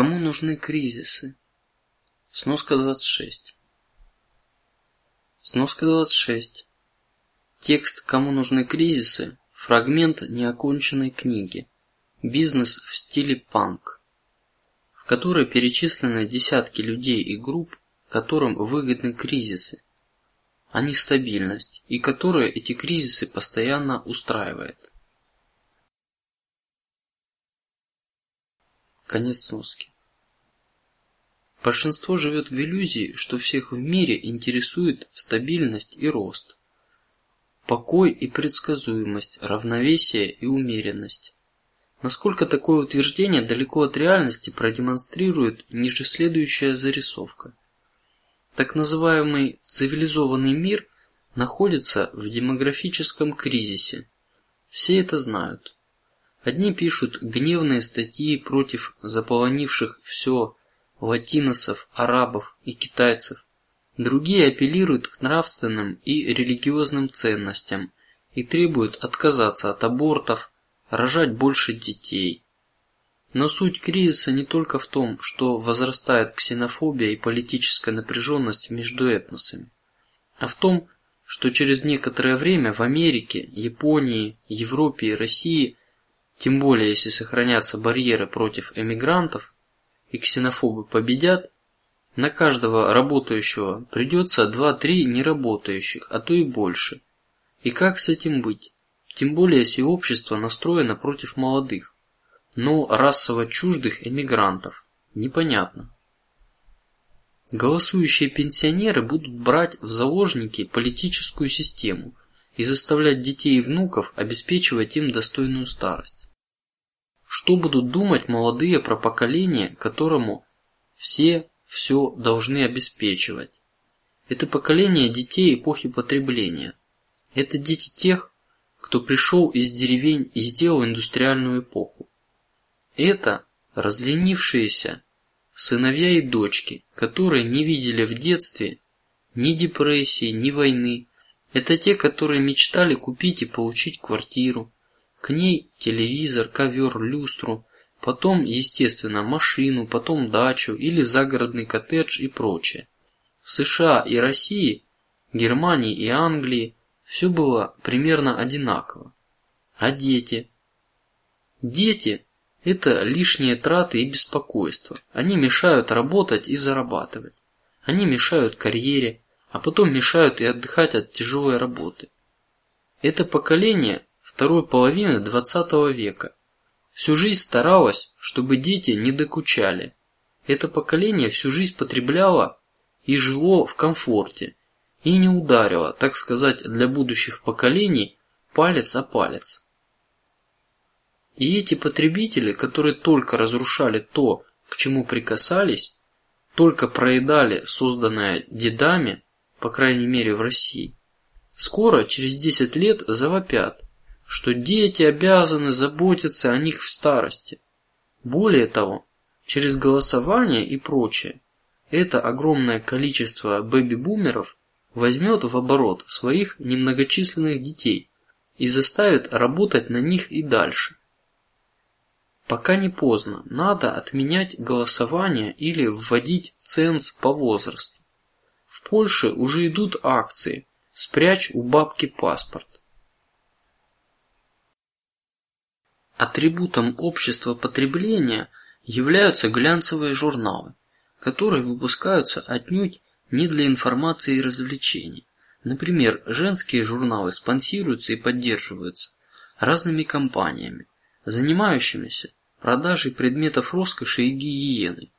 Кому нужны кризисы? Сноска 26. Сноска 26. Текст «Кому нужны кризисы» – фрагмент неоконченной книги «Бизнес в стиле панк», в которой перечислены десятки людей и групп, которым выгодны кризисы, а не стабильность, и которые эти кризисы постоянно устраивает. Конец сноски. Большинство живет в иллюзии, что всех в мире интересует стабильность и рост, покой и предсказуемость, равновесие и умеренность. Насколько такое утверждение далеко от реальности продемонстрирует ниже следующая зарисовка. Так называемый цивилизованный мир находится в демографическом кризисе. Все это знают. Одни пишут гневные статьи против заполонивших все латиносов, арабов и китайцев. Другие апеллируют к нравственным и религиозным ценностям и требуют отказаться от абортов, рожать больше детей. Но суть кризиса не только в том, что возрастает ксенофобия и политическая напряженность между этносами, а в том, что через некоторое время в Америке, Японии, Европе и России тем более если сохранятся барьеры против эмигрантов и ксенофобы победят, на каждого работающего придется два-три неработающих, а то и больше. И как с этим быть? Тем более, если общество настроено против молодых, но расово чуждых эмигрантов, непонятно. Голосующие пенсионеры будут брать в заложники политическую систему и заставлять детей и внуков обеспечивать им достойную старость. Что будут думать молодые про поколение, которому все все должны обеспечивать? Это поколение детей эпохи потребления. Это дети тех, кто пришел из деревень и сделал индустриальную эпоху. Это разленившиеся сыновья и дочки, которые не видели в детстве ни депрессии, ни войны. Это те, которые мечтали купить и получить квартиру, к ней телевизор, ковер, люстру, потом, естественно, машину, потом дачу или загородный коттедж и прочее. В США и России, Германии и Англии все было примерно одинаково. А дети? Дети – это лишние траты и беспокойство. Они мешают работать и зарабатывать. Они мешают карьере, а потом мешают и отдыхать от тяжелой работы. Это поколение второй половины двадцатого века. Всю жизнь старалась, чтобы дети не докучали. Это поколение всю жизнь потребляло и жило в комфорте и не ударило, так сказать, для будущих поколений палец о палец. И эти потребители, которые только разрушали то, к чему прикасались, только проедали созданное дедами, по крайней мере в России, скоро через десять лет завопят что дети обязаны заботиться о них в старости. Более того, через голосование и прочее, это огромное количество бэби-бумеров возьмет в оборот своих немногочисленных детей и заставит работать на них и дальше. Пока не поздно, надо отменять голосование или вводить ценз по возрасту. В Польше уже идут акции «Спрячь у бабки паспорт». Атрибутом общества потребления являются глянцевые журналы, которые выпускаются отнюдь не для информации и развлечений. Например, женские журналы спонсируются и поддерживаются разными компаниями, занимающимися продажей предметов роскоши и гигиены,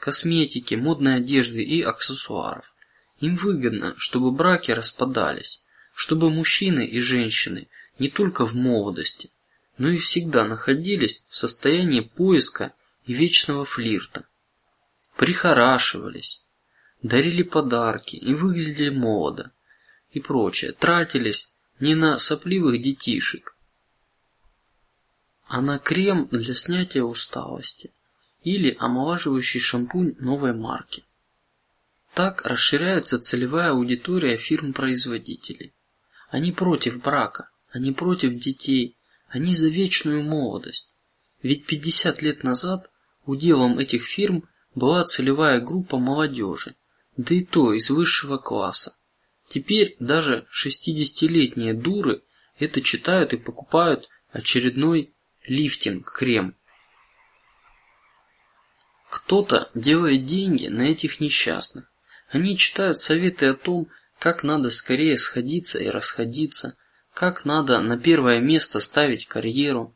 косметики, модной одежды и аксессуаров. Им выгодно, чтобы браки распадались, чтобы мужчины и женщины не только в молодости, но и всегда находились в состоянии поиска и вечного флирта. Прихорашивались, дарили подарки и выглядели молодо и прочее, тратились не на сопливых детишек, а на крем для снятия усталости или омолаживающий шампунь новой марки. Так расширяется целевая аудитория фирм-производителей. Они против брака, они против детей, они за вечную молодость. Ведь пятьдесят лет назад уделом этих фирм была целевая группа молодежи, да и то из высшего класса. Теперь даже шестидесятилетние дуры это читают и покупают очередной лифтинг крем. Кто-то делает деньги на этих несчастных. Они читают советы о том, как надо скорее сходиться и расходиться, как надо на первое место ставить карьеру.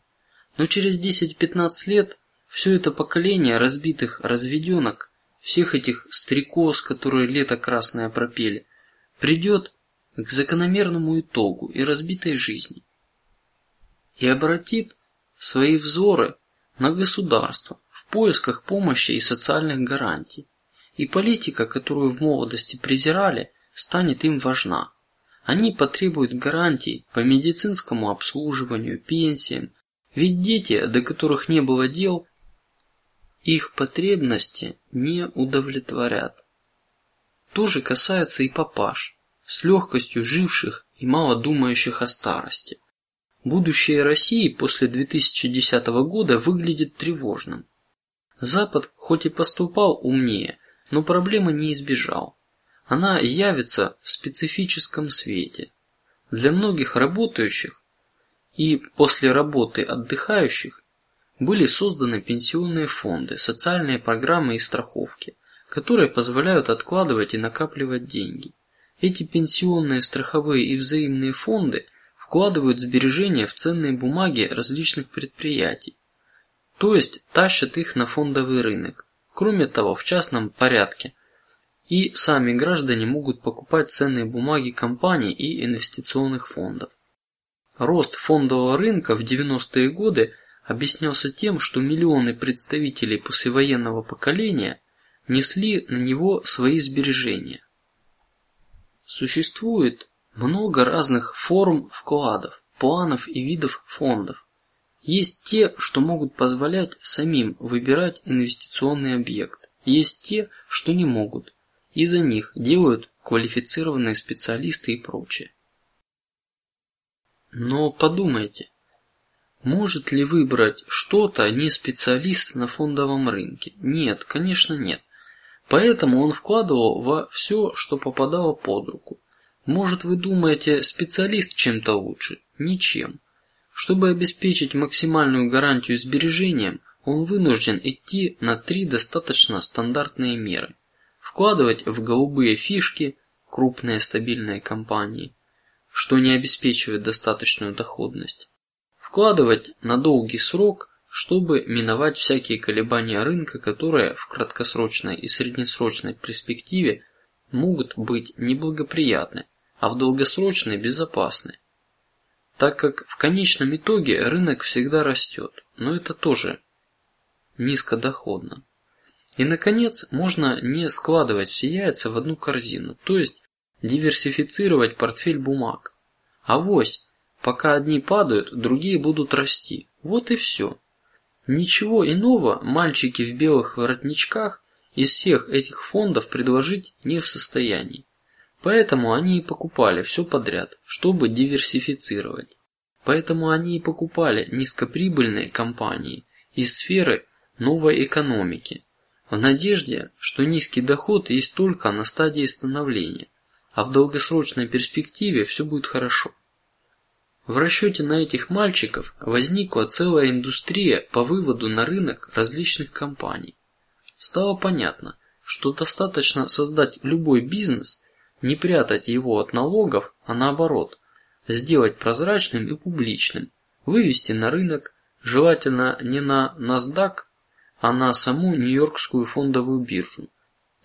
Но через 10-15 лет все это поколение разбитых разведенок, всех этих стрекоз, которые лето красное пропели, придет к закономерному итогу и разбитой жизни и обратит свои взоры на государство в поисках помощи и социальных гарантий, и политика, которую в молодости презирали, станет им важна. Они потребуют гарантий по медицинскому обслуживанию, пенсиям, ведь дети, до которых не было дел, их потребности не удовлетворят. То же касается и папаш, с легкостью живших и мало думающих о старости. Будущее России после 2010 года выглядит тревожным. Запад хоть и поступал умнее, но проблемы не избежал. Она явится в специфическом свете. Для многих работающих и после работы отдыхающих были созданы пенсионные фонды, социальные программы и страховки которые позволяют откладывать и накапливать деньги. Эти пенсионные, страховые и взаимные фонды вкладывают сбережения в ценные бумаги различных предприятий, то есть тащат их на фондовый рынок. Кроме того, в частном порядке и сами граждане могут покупать ценные бумаги компаний и инвестиционных фондов. Рост фондового рынка в 90-е годы объяснялся тем, что миллионы представителей послевоенного поколения несли на него свои сбережения. Существует много разных форм вкладов, планов и видов фондов. Есть те, что могут позволять самим выбирать инвестиционный объект. Есть те, что не могут, и за них делают квалифицированные специалисты и прочее. Но подумайте, может ли выбрать что-то не специалист на фондовом рынке? Нет, конечно нет. Поэтому он вкладывал во все, что попадало под руку. Может, вы думаете, специалист чем-то лучше? Ничем. Чтобы обеспечить максимальную гарантию сбережением, он вынужден идти на три достаточно стандартные меры: вкладывать в голубые фишки крупные стабильные компании, что не обеспечивает достаточную доходность, вкладывать на долгий срок чтобы миновать всякие колебания рынка, которые в краткосрочной и среднесрочной перспективе могут быть неблагоприятны, а в долгосрочной безопасны, так как в конечном итоге рынок всегда растет, но это тоже низкодоходно. И наконец можно не складывать все яйца в одну корзину, то есть диверсифицировать портфель бумаг. А вось, пока одни падают, другие будут расти. Вот и все. Ничего иного мальчики в белых воротничках из всех этих фондов предложить не в состоянии. Поэтому они и покупали все подряд, чтобы диверсифицировать. Поэтому они и покупали низкоприбыльные компании из сферы новой экономики, в надежде, что низкий доход есть только на стадии становления, а в долгосрочной перспективе все будет хорошо. В расчете на этих мальчиков возникла целая индустрия по выводу на рынок различных компаний. Стало понятно, что достаточно создать любой бизнес, не прятать его от налогов, а наоборот, сделать прозрачным и публичным, вывести на рынок, желательно не на NASDAQ, а на саму Нью-Йоркскую фондовую биржу,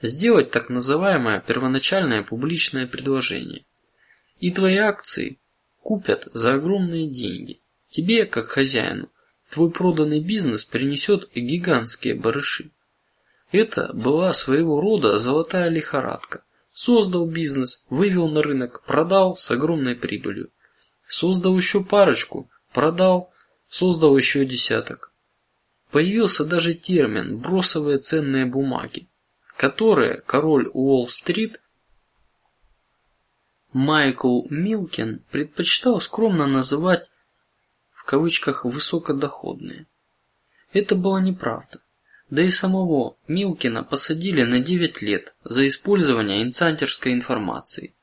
сделать так называемое первоначальное публичное предложение. И твои акции купят за огромные деньги. Тебе, как хозяину, твой проданный бизнес принесет гигантские барыши. Это была своего рода золотая лихорадка. Создал бизнес, вывел на рынок, продал с огромной прибылью. Создал еще парочку, продал, создал еще десяток. Появился даже термин бросовые ценные бумаги, которые король Уолл-стрит Майкл Милкин предпочитал скромно называть в кавычках высокодоходные. Это была неправда. Да и самого Милкина посадили на 9 лет за использование инсайдерской информации.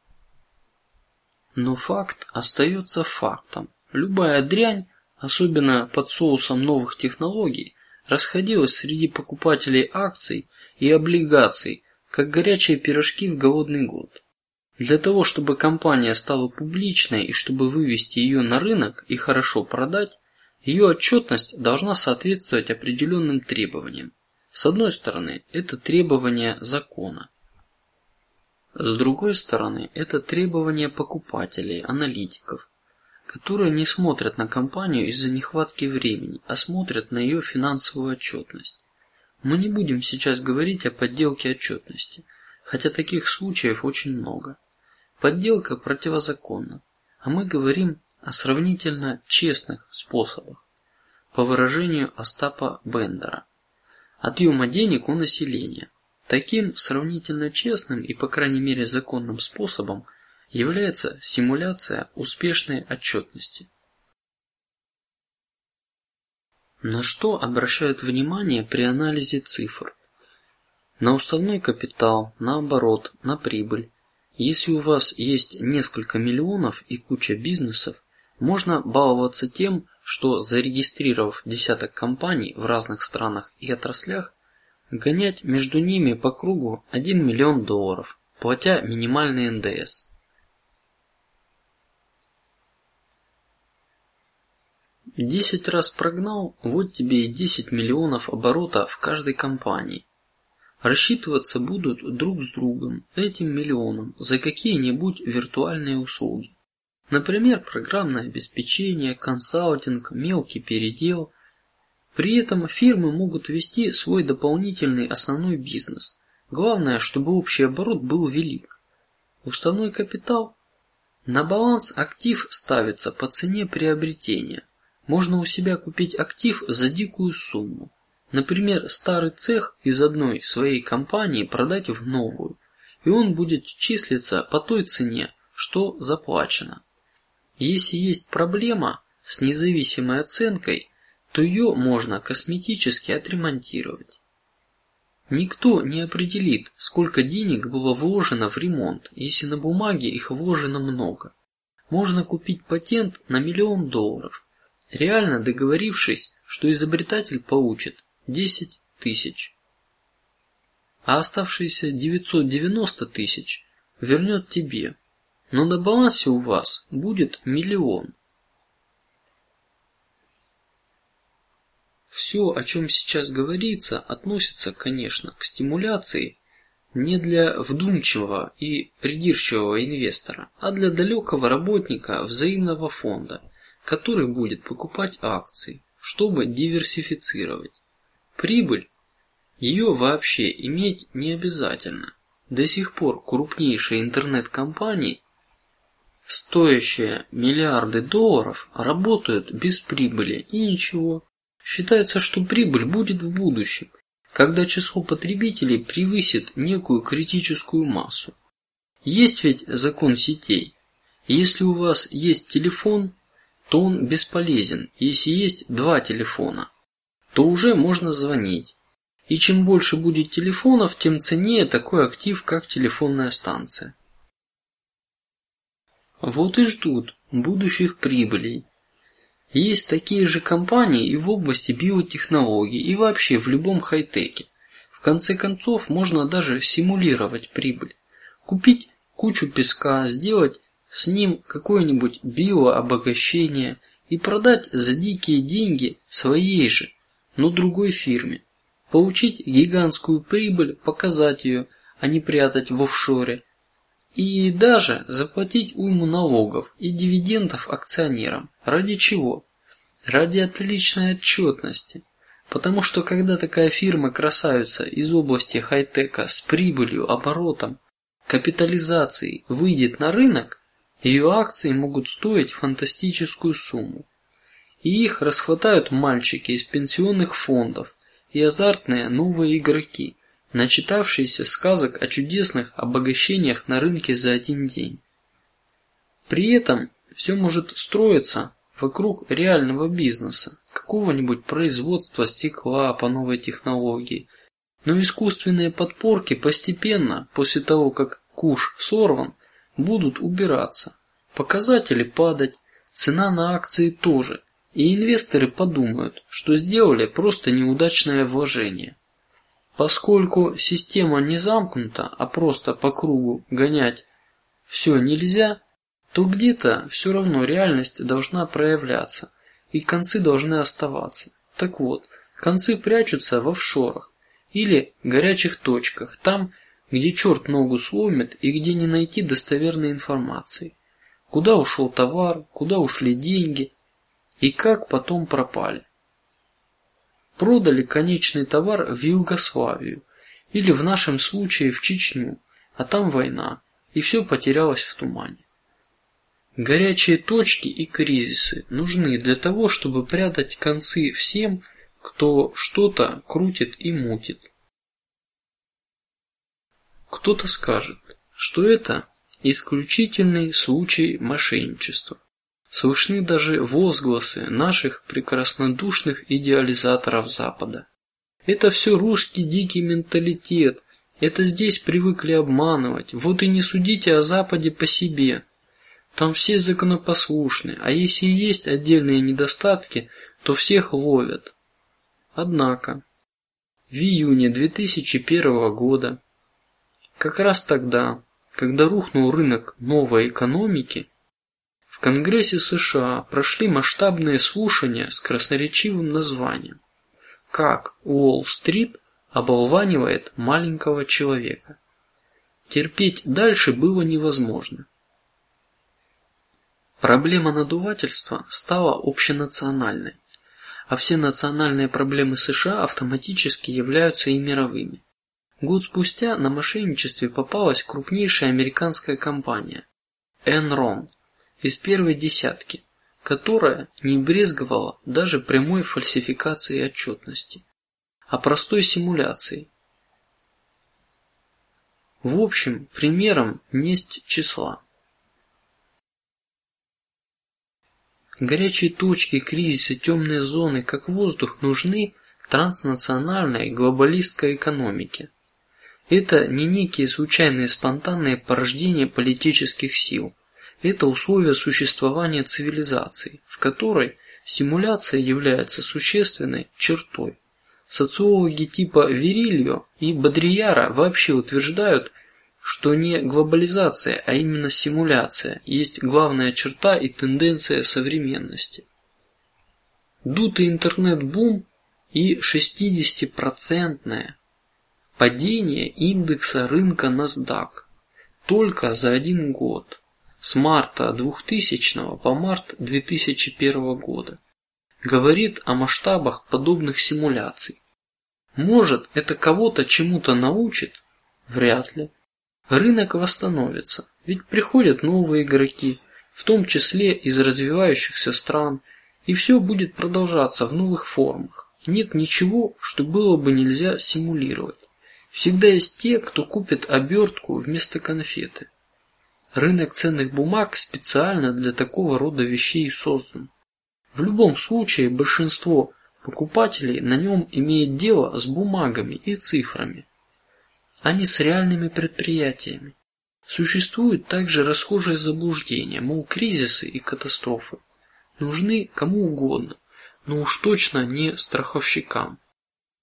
Но факт остается фактом. Любая дрянь, особенно под соусом новых технологий, расходилась среди покупателей акций и облигаций, как горячие пирожки в голодный год. Для того, чтобы компания стала публичной и чтобы вывести ее на рынок и хорошо продать, ее отчетность должна соответствовать определенным требованиям. С одной стороны, это требования закона. С другой стороны, это требования покупателей, аналитиков, которые не смотрят на компанию из-за нехватки времени, а смотрят на ее финансовую отчетность. Мы не будем сейчас говорить о подделке отчетности, хотя таких случаев очень много. Подделка противозаконна, а мы говорим о сравнительно честных способах. По выражению Остапа Бендера, отъема денег у населения. Таким сравнительно честным и, по крайней мере, законным способом является симуляция успешной отчетности. На что обращают внимание при анализе цифр? На уставной капитал, на оборот, на прибыль. Если у вас есть несколько миллионов и куча бизнесов, можно баловаться тем, что зарегистрировав десяток компаний в разных странах и отраслях, гонять между ними по кругу 1 миллион долларов, платя минимальный НДС. Десять раз прогнал, вот тебе и десять миллионов оборота в каждой компании. Рассчитываться будут друг с другом этим миллионом за какие-нибудь виртуальные услуги, например, программное обеспечение, консалтинг, мелкий передел. При этом фирмы могут вести свой дополнительный основной бизнес. Главное, чтобы общий оборот был велик. Уставной капитал на баланс актив ставится по цене приобретения можно у себя купить актив за дикую сумму. Например, старый цех из одной своей компании продать в новую, и он будет числиться по той цене, что заплачено. Если есть проблема с независимой оценкой, то ее можно косметически отремонтировать. Никто не определит, сколько денег было вложено в ремонт, если на бумаге их вложено много. Можно купить патент на миллион долларов, реально договорившись, что изобретатель получит 10 тысяч, а оставшиеся 990 тысяч вернет тебе, но на балансе у вас будет миллион. Все, о чем сейчас говорится, относится, конечно, к стимуляции не для вдумчивого и придирчивого инвестора, а для далекого работника взаимного фонда, который будет покупать акции, чтобы диверсифицировать. Прибыль ее вообще иметь не обязательно. До сих пор крупнейшие интернет-компании, стоящие миллиарды долларов, работают без прибыли и ничего. Считается, что прибыль будет в будущем, когда число потребителей превысит некую критическую массу. Есть ведь закон сетей. Если у вас есть телефон, то он бесполезен. Если есть два телефона, то уже можно звонить. И чем больше будет телефонов, тем ценнее такой актив, как телефонная станция. Вот и ждут будущих прибылей. Есть такие же компании и в области биотехнологий, и вообще в любом хай-теке. В конце концов, можно даже симулировать прибыль, купить кучу песка, сделать с ним какое-нибудь биообогащение и продать за дикие деньги своей же, но другой фирме, получить гигантскую прибыль, показать ее, а не прятать в офшоре, и даже заплатить уйму налогов и дивидендов акционерам. Ради чего? Ради отличной отчетности. Потому что когда такая фирма красавица из области хай-тека с прибылью, оборотом, капитализацией выйдет на рынок, ее акции могут стоить фантастическую сумму, и их расхватают мальчики из пенсионных фондов и азартные новые игроки, начитавшиеся сказок о чудесных обогащениях на рынке за один день. При этом все может строиться вокруг реального бизнеса. Какого-нибудь производства стекла по новой технологии, но искусственные подпорки постепенно, после того как куш сорван, будут убираться, показатели падать, цена на акции тоже, и инвесторы подумают, что сделали просто неудачное вложение. Поскольку система не замкнута, а просто по кругу гонять все нельзя, то где-то все равно реальность должна проявляться, и концы должны оставаться. Так вот, концы прячутся в офшорах или горячих точках, там, где черт ногу сломит и где не найти достоверной информации. Куда ушел товар, куда ушли деньги и как потом пропали. Продали конечный товар в Югославию или в нашем случае в Чечню, а там война, и все потерялось в тумане. Горячие точки и кризисы нужны для того, чтобы прятать концы всем, кто что-то крутит и мутит. Кто-то скажет, что это исключительный случай мошенничества. Слышны даже возгласы наших прекраснодушных идеализаторов Запада. Это все русский дикий менталитет. Это здесь привыкли обманывать. Вот и не судите о Западе по себе. Там все законопослушны, а если есть отдельные недостатки, то всех ловят. Однако в июне 2001 года, как раз тогда, когда рухнул рынок новой экономики, в Конгрессе США прошли масштабные слушания с красноречивым названием «Как Уолл-стрит оболванивает маленького человека». Терпеть дальше было невозможно. Проблема надувательства стала общенациональной, а все национальные проблемы США автоматически являются и мировыми. Год спустя на мошенничестве попалась крупнейшая американская компания Enron из первой десятки, которая не брезговала даже прямой фальсификацией отчетности, а простой симуляцией. В общем, примером несть числа. Горячие точки, кризисы, темные зоны, как воздух, нужны транснациональной глобалистской экономике. Это не некие случайные спонтанные порождения политических сил. Это условия существования цивилизации, в которой симуляция является существенной чертой. Социологи типа Верильо и Бодрияра вообще утверждают, что не глобализация, а именно симуляция есть главная черта и тенденция современности. Дутый интернет-бум и 60-процентное падение индекса рынка NASDAQ только за один год с марта 2000 по март 2001 года говорит о масштабах подобных симуляций. Может, это кого-то чему-то научит? Вряд ли. Рынок восстановится, ведь приходят новые игроки, в том числе из развивающихся стран, и все будет продолжаться в новых формах. Нет ничего, что было бы нельзя симулировать. Всегда есть те, кто купит обертку вместо конфеты. Рынок ценных бумаг специально для такого рода вещей создан. В любом случае большинство покупателей на нем имеет дело с бумагами и цифрами а не с реальными предприятиями. Существует также расхожее заблуждение, мол, кризисы и катастрофы нужны кому угодно, но уж точно не страховщикам.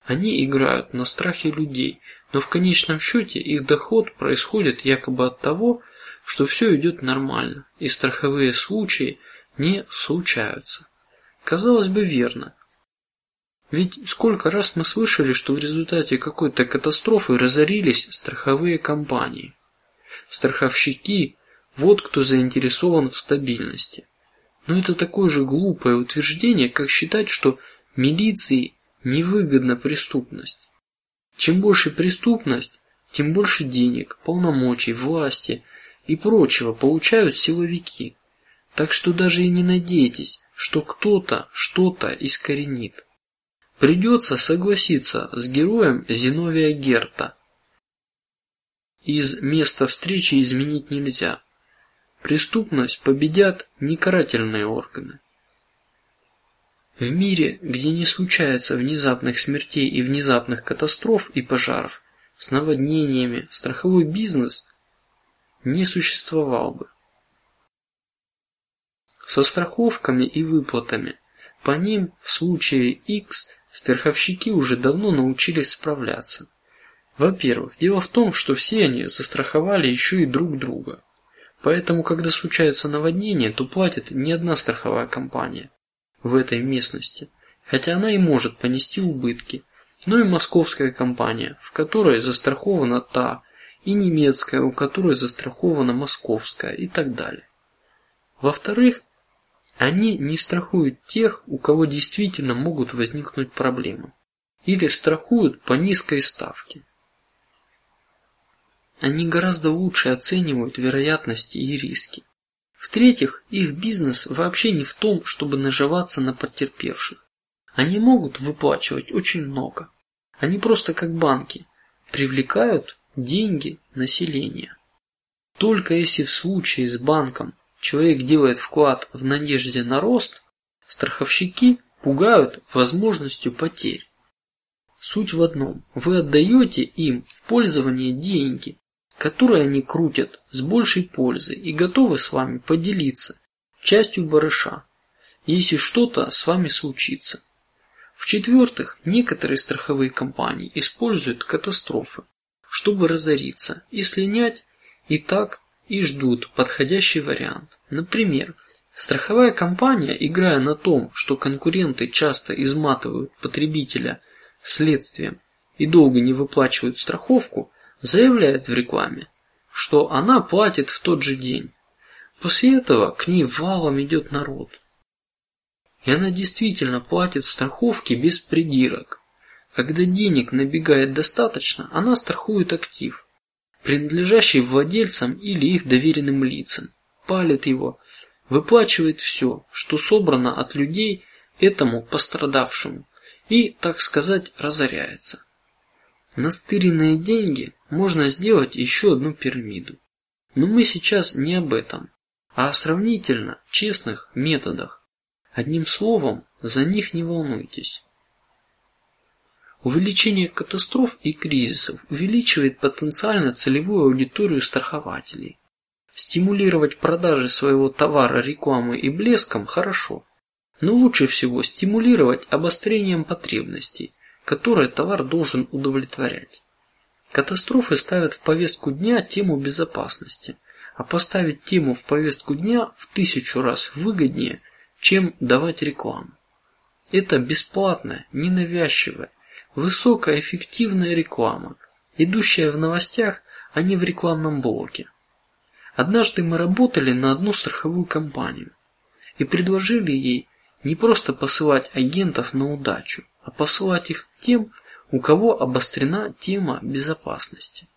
Они играют на страхе людей, но в конечном счете их доход происходит якобы от того, что все идет нормально и страховые случаи не случаются. Казалось бы, верно, ведь сколько раз мы слышали, что в результате какой-то катастрофы разорились страховые компании, страховщики, вот кто заинтересован в стабильности. Но это такое же глупое утверждение, как считать, что милиции невыгодна преступность. Чем больше преступность, тем больше денег, полномочий, власти и прочего получают силовики. Так что даже и не надейтесь, что кто-то что-то искоренит. Придется согласиться с героем Зиновия Герта. Из места встречи изменить нельзя. Преступность победят не карательные органы. В мире, где не случается внезапных смертей и внезапных катастроф и пожаров, с наводнениями, страховой бизнес не существовал бы. Со страховками и выплатами по ним в случае X страховщики уже давно научились справляться. Во-первых, дело в том, что все они застраховали еще и друг друга. Поэтому, когда случается наводнение, то платит не одна страховая компания, в этой местности, хотя она и может понести убытки, но и московская компания, в которой застрахована та, и немецкая, у которой застрахована московская и так далее. Во-вторых, они не страхуют тех, у кого действительно могут возникнуть проблемы, или страхуют по низкой ставке. Они гораздо лучше оценивают вероятности и риски. В-третьих, их бизнес вообще не в том, чтобы наживаться на потерпевших. Они могут выплачивать очень много. Они просто как банки привлекают деньги населения. Только если в случае с банком человек делает вклад в надежде на рост, страховщики пугают возможностью потерь. Суть в одном: вы отдаете им в пользование деньги, которые они крутят с большей пользой и готовы с вами поделиться частью барыша, если что-то с вами случится. В четвертых, некоторые страховые компании используют катастрофы, чтобы разориться и слинять, и так и ждут подходящий вариант. Например, страховая компания, играя на том, что конкуренты часто изматывают потребителя следствием и долго не выплачивают страховку, заявляет в рекламе, что она платит в тот же день. После этого к ней валом идет народ, и она действительно платит страховки без придирок. Когда денег набегает достаточно, она страхует актив, принадлежащий владельцам или их доверенным лицам, палит его, выплачивает все, что собрано от людей этому пострадавшему, и, так сказать, разоряется. На стыренные деньги можно сделать еще одну пирамиду. Но мы сейчас не об этом, а о сравнительно честных методах. Одним словом, за них не волнуйтесь. Увеличение катастроф и кризисов увеличивает потенциально целевую аудиторию страхователей. Стимулировать продажи своего товара рекламой и блеском хорошо, но лучше всего стимулировать обострением потребностей, которые товар должен удовлетворять. Катастрофы ставят в повестку дня тему безопасности, а поставить тему в повестку дня в тысячу раз выгоднее, чем давать рекламу. Это бесплатная, ненавязчивая, высокоэффективная реклама, идущая в новостях, а не в рекламном блоке. Однажды мы работали на одну страховую компанию и предложили ей не просто посылать агентов на удачу, а посылать их тем, у кого обострена тема безопасности.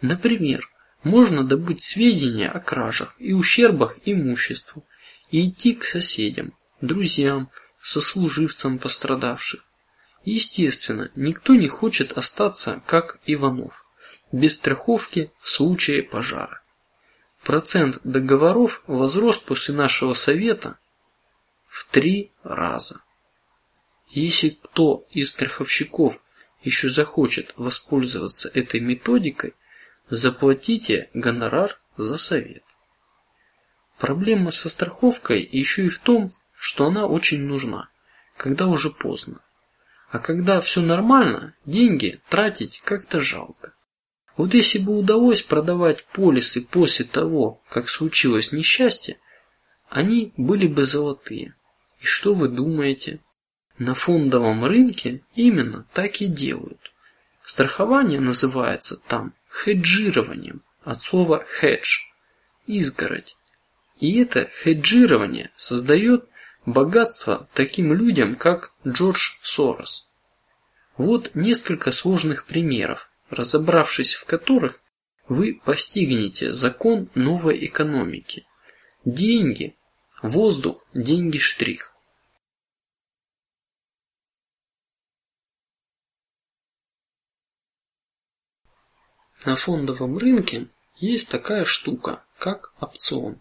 Например, можно добыть сведения о кражах и ущербах имуществу и идти к соседям, друзьям, сослуживцам пострадавших. Естественно, никто не хочет остаться как Иванов, без страховки в случае пожара. Процент договоров возрос после нашего совета в три раза. Если кто из страховщиков еще захочет воспользоваться этой методикой, заплатите гонорар за совет. Проблема со страховкой еще и в том, что она очень нужна, когда уже поздно, а когда все нормально, деньги тратить как-то жалко. Вот если бы удалось продавать полисы после того, как случилось несчастье, они были бы золотые. И что вы думаете? На фондовом рынке именно так и делают. Страхование называется там хеджированием от слова хедж – изгородь. И это хеджирование создает богатство таким людям, как Джордж Сорос. Вот несколько сложных примеров, разобравшись в которых, вы постигнете закон новой экономики. Деньги, воздух, деньги штрих. На фондовом рынке есть такая штука, как опцион,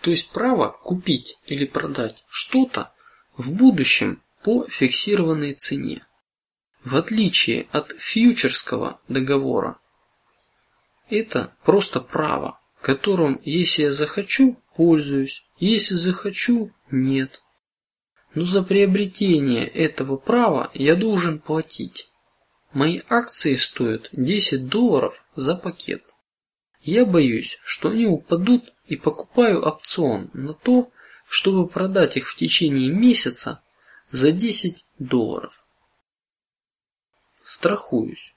то есть право купить или продать что-то в будущем по фиксированной цене. В отличие от фьючерского договора, это просто право, которым, если я захочу, пользуюсь, если захочу, нет. Но за приобретение этого права я должен платить. Мои акции стоят 10 долларов за пакет. Я боюсь, что они упадут и покупаю опцион на то, чтобы продать их в течение месяца за 10 долларов. Страхуюсь.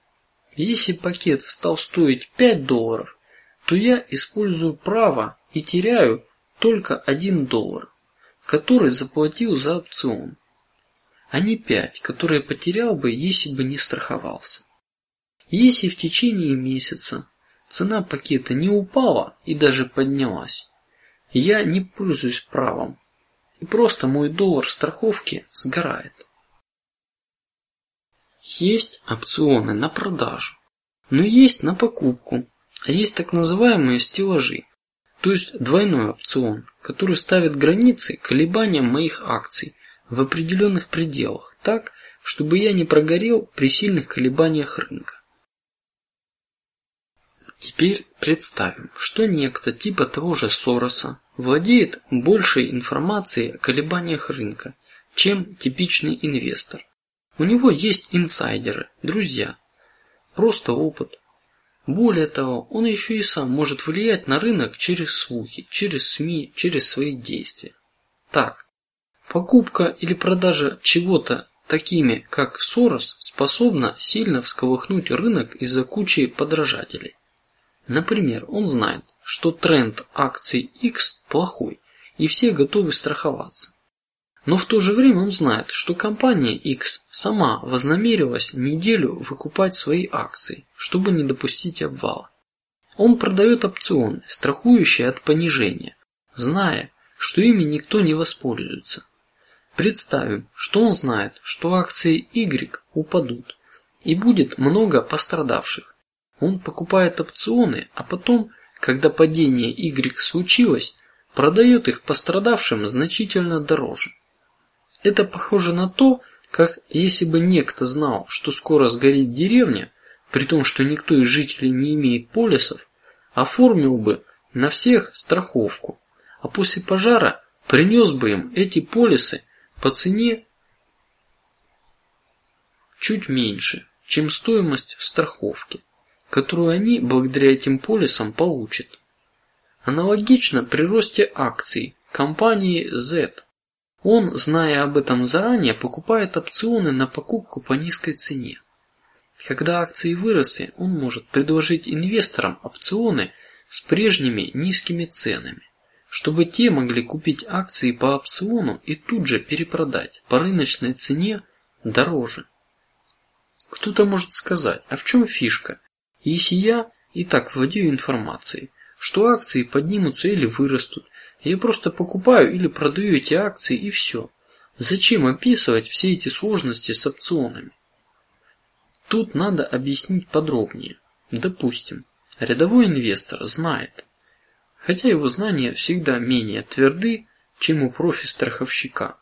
Если пакет стал стоить 5 долларов, то я использую право и теряю только 1 доллар, который заплатил за опцион, а не 5, которые потерял бы, если бы не страховался. Если в течение месяца цена пакета не упала и даже поднялась, я не пользуюсь правом, и просто мой доллар страховки сгорает. Есть опционы на продажу, но есть на покупку, а есть так называемые стеллажи, то есть двойной опцион, который ставит границы колебаниям моих акций в определенных пределах, так, чтобы я не прогорел при сильных колебаниях рынка. Теперь представим, что некто типа того же Сороса владеет большей информацией о колебаниях рынка, чем типичный инвестор. У него есть инсайдеры, друзья, просто опыт. Более того, он еще и сам может влиять на рынок через слухи, через СМИ, через свои действия. Так, покупка или продажа чего-то такими, как Сорос, способна сильно всколыхнуть рынок из-за кучи подражателей. Например, он знает, что тренд акций X плохой, и все готовы страховаться. Но в то же время он знает, что компания X сама вознамерилась неделю выкупать свои акции, чтобы не допустить обвала. Он продает опционы, страхующие от понижения, зная, что ими никто не воспользуется. Представим, что он знает, что акции Y упадут, и будет много пострадавших, он покупает опционы, а потом, когда падение Y случилось, продает их пострадавшим значительно дороже. Это похоже на то, как если бы некто знал, что скоро сгорит деревня, при том, что никто из жителей не имеет полисов, оформил бы на всех страховку, а после пожара принес бы им эти полисы по цене чуть меньше, чем стоимость страховки которую они благодаря этим полисам получат. Аналогично при росте акций компании Z. Он, зная об этом заранее, покупает опционы на покупку по низкой цене. Когда акции выросли, он может предложить инвесторам опционы с прежними низкими ценами, чтобы те могли купить акции по опциону и тут же перепродать по рыночной цене дороже. Кто-то может сказать, а в чем фишка? Если я и так владею информацией, что акции поднимутся или вырастут, я просто покупаю или продаю эти акции и все. Зачем описывать все эти сложности с опционами? Тут надо объяснить подробнее. Допустим, рядовой инвестор знает, хотя его знания всегда менее тверды, чем у профи-страховщика,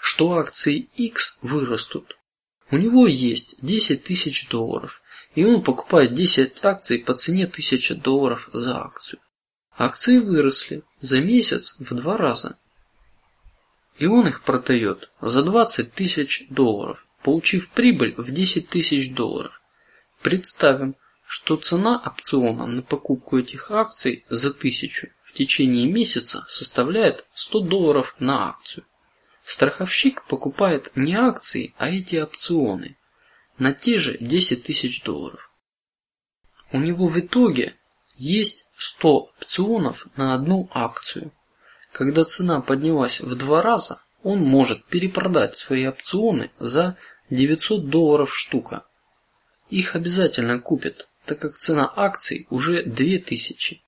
что акции X вырастут, у него есть 10 тысяч долларов, и он покупает 10 акций по цене 1000 долларов за акцию. Акции выросли за месяц в два раза, и он их продает за 20 тысяч долларов, получив прибыль в 10 тысяч долларов. Представим, что цена опциона на покупку этих акций за тысячу в течение месяца составляет 100 долларов на акцию. Страховщик покупает не акции, а эти опционы на те же 10 тысяч долларов. У него в итоге есть 100 опционов на одну акцию. Когда цена поднялась в два раза, он может перепродать свои опционы за 900 долларов штука. Их обязательно купят, так как цена акций уже 2000,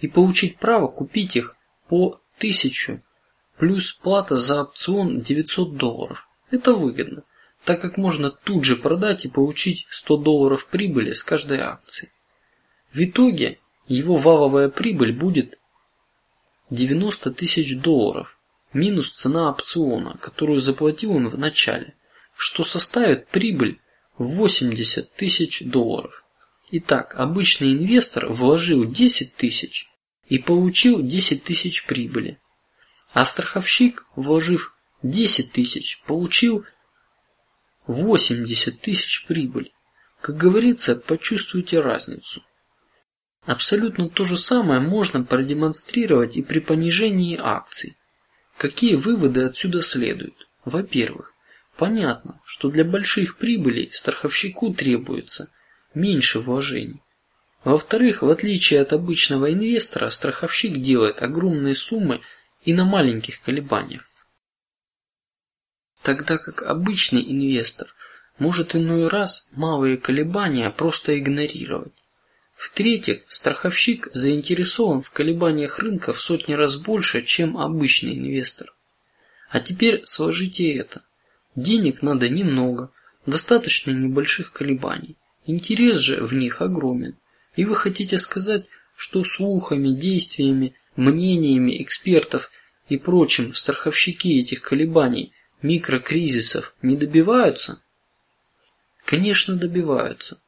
и получить право купить их по 1000 плюс плата за опцион 900 долларов. Это выгодно, так как можно тут же продать и получить 100 долларов прибыли с каждой акции. В итоге его валовая прибыль будет 90 тысяч долларов, минус цена опциона, которую заплатил он в начале, что составит прибыль в 80 тысяч долларов. Итак, обычный инвестор вложил 10 тысяч и получил 10 тысяч прибыли, а страховщик, вложив 10 тысяч, получил 80 тысяч прибыли. Как говорится, почувствуйте разницу. Абсолютно то же самое можно продемонстрировать и при понижении акций. Какие выводы отсюда следуют? Во-первых, понятно, что для больших прибылей страховщику требуется меньше вложений. Во-вторых, в отличие от обычного инвестора, страховщик делает огромные суммы и на маленьких колебаниях, тогда как обычный инвестор может иной раз малые колебания просто игнорировать. В-третьих, страховщик заинтересован в колебаниях рынка в сотни раз больше, чем обычный инвестор. А теперь сложите это: денег надо немного, достаточно небольших колебаний. Интерес же в них огромен. И вы хотите сказать, что слухами, действиями, мнениями экспертов и прочим страховщики этих колебаний, микрокризисов не добиваются? Конечно, добиваются.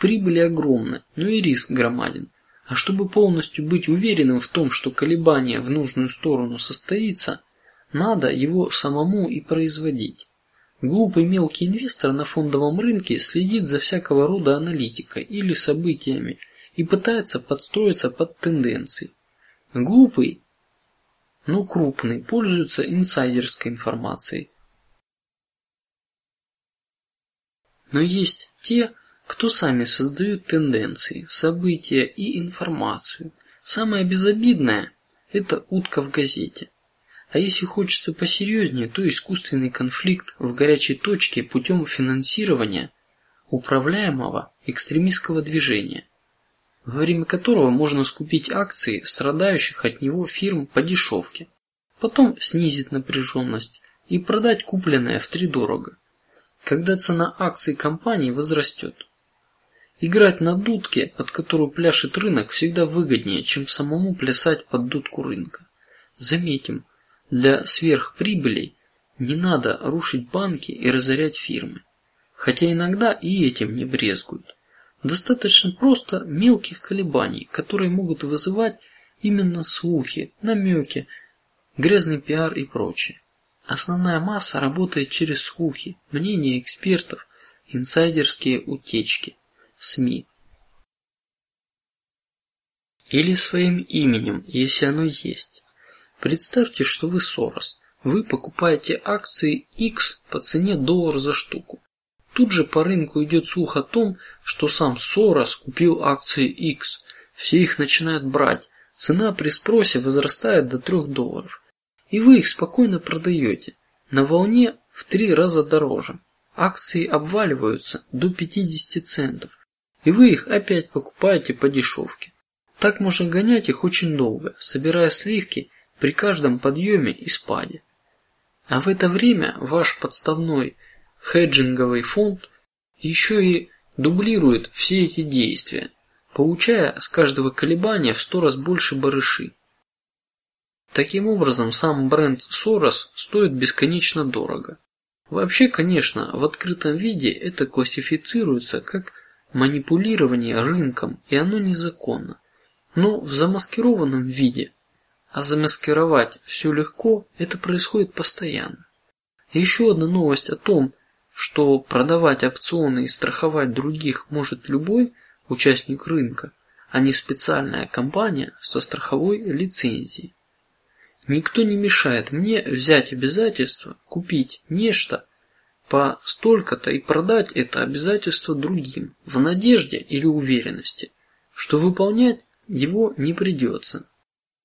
Прибыли огромны, но и риск громаден. А чтобы полностью быть уверенным в том, что колебание в нужную сторону состоится, надо его самому и производить. Глупый мелкий инвестор на фондовом рынке следит за всякого рода аналитикой или событиями и пытается подстроиться под тенденции. Глупый, но крупный пользуется инсайдерской информацией. Но есть те, кто сами создают тенденции, события и информацию. Самое безобидное – это утка в газете. А если хочется посерьезнее, то искусственный конфликт в горячей точке путем финансирования управляемого экстремистского движения, во время которого можно скупить акции страдающих от него фирм по дешевке, потом снизить напряженность и продать купленное в три дорого, когда цена акций компании возрастет. Играть на дудке, под которую пляшет рынок, всегда выгоднее, чем самому плясать под дудку рынка. Заметим, для сверхприбылей не надо рушить банки и разорять фирмы, хотя иногда и этим не брезгуют. Достаточно просто мелких колебаний, которые могут вызывать именно слухи, намеки, грязный пиар и прочее. Основная масса работает через слухи, мнения экспертов, инсайдерские утечки, СМИ. Или своим именем, если оно есть. Представьте, что вы Сорос. Вы покупаете акции X по цене доллар за штуку. Тут же по рынку идет слух о том, что сам Сорос купил акции X. Все их начинают брать. Цена при спросе возрастает до трех долларов, и вы их спокойно продаете на волне в три раза дороже. Акции обваливаются до 50 центов, и вы их опять покупаете по дешевке. Так можно гонять их очень долго, собирая сливки при каждом подъеме и спаде. А в это время ваш подставной хеджинговый фонд еще и дублирует все эти действия, получая с каждого колебания в сто раз больше барыши. Таким образом, сам бренд Сорос стоит бесконечно дорого. Вообще, конечно, в открытом виде это классифицируется как манипулирование рынком, и оно незаконно. Но в замаскированном виде а замаскировать все легко, это происходит постоянно. Еще одна новость о том, что продавать опционы и страховать других может любой участник рынка, а не специальная компания со страховой лицензией. Никто не мешает мне взять обязательство, купить нечто по столько-то и продать это обязательство другим в надежде или уверенности, что выполнять его не придется.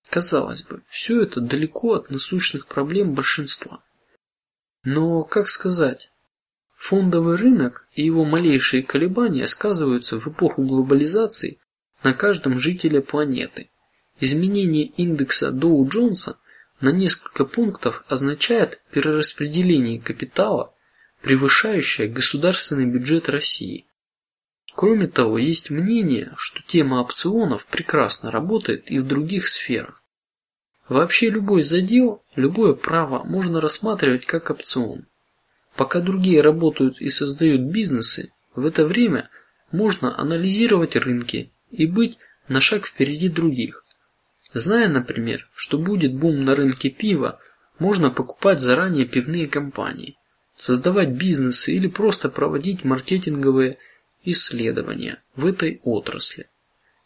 Казалось бы, все это далеко от насущных проблем большинства. Но как сказать, фондовый рынок и его малейшие колебания сказываются в эпоху глобализации на каждом жителе планеты. Изменение индекса Доу Джонса на несколько пунктов означает перераспределение капитала, превышающее государственный бюджет России. Кроме того, есть мнение, что тема опционов прекрасно работает и в других сферах. Вообще любой задел, любое право можно рассматривать как опцион. Пока другие работают и создают бизнесы, в это время можно анализировать рынки и быть на шаг впереди других. Зная, например, что будет бум на рынке пива, можно покупать заранее пивные компании, создавать бизнесы или просто проводить маркетинговые исследования в этой отрасли.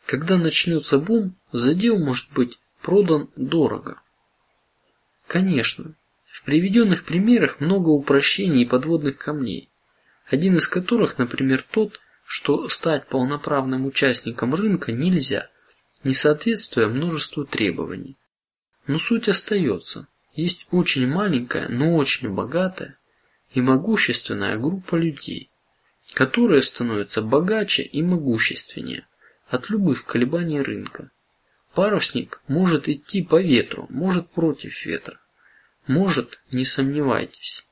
Когда начнется бум, задел может быть продан дорого. Конечно, в приведенных примерах много упрощений и подводных камней, один из которых, например, тот, что стать полноправным участником рынка нельзя, не соответствуя множеству требований. Но суть остается. Есть очень маленькая, но очень богатая и могущественная группа людей, которая становится богаче и могущественнее от любых колебаний рынка. Парусник может идти по ветру, может против ветра, может, не сомневайтесь,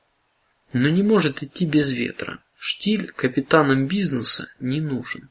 но не может идти без ветра. Штиль капитанам бизнеса не нужен.